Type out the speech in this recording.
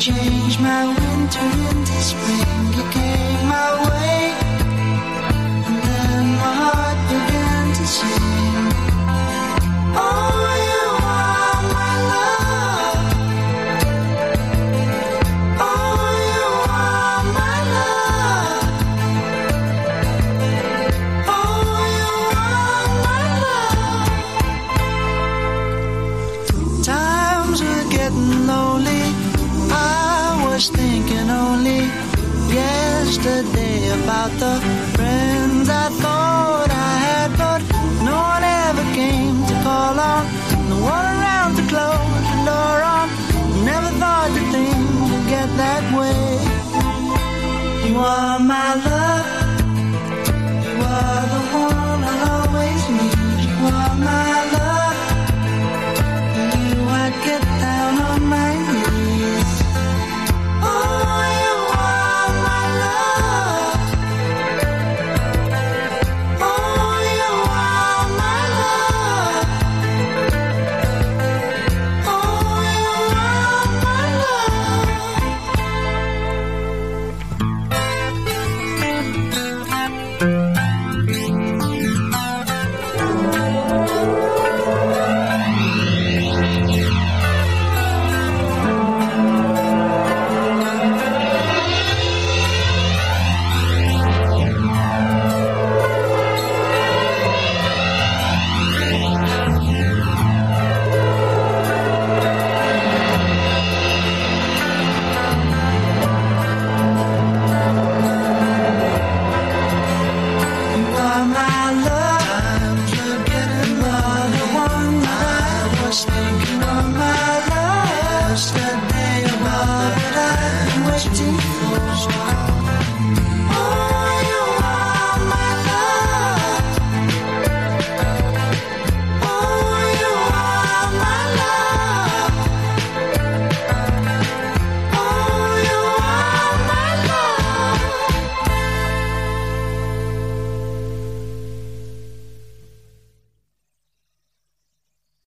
changed my winter into spring. You came my way. was thinking only yesterday about the friends I thought I had, but no one ever came to call on. No one around to close the door on. Never thought that things would get that way. You are my love. You are the one I always need. much to lose.